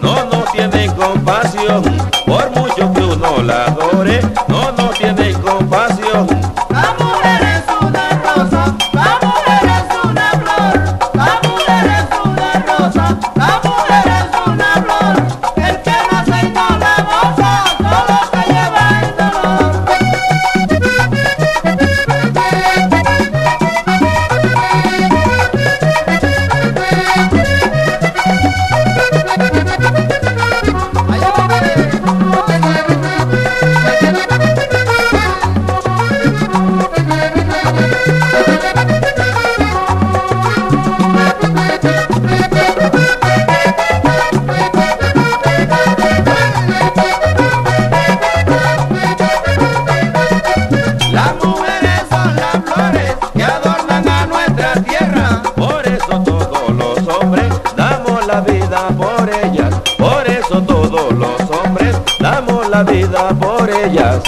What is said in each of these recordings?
no nos tienen compasión, por mucho que uno la adore, no la vida por ellas.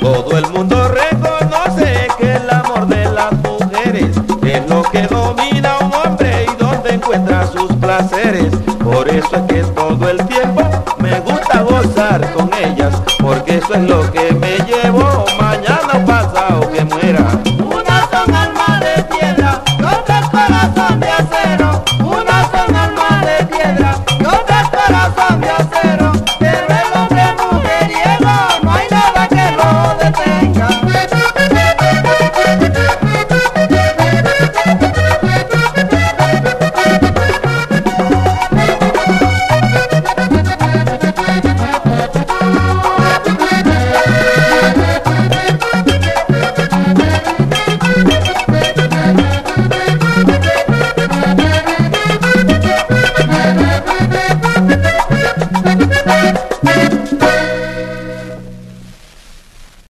Todo el mundo reconoce que el amor de las mujeres es lo que domina a un hombre y donde encuentra sus placeres. Por eso es que todo el tiempo me gusta gozar con ellas, porque eso es lo que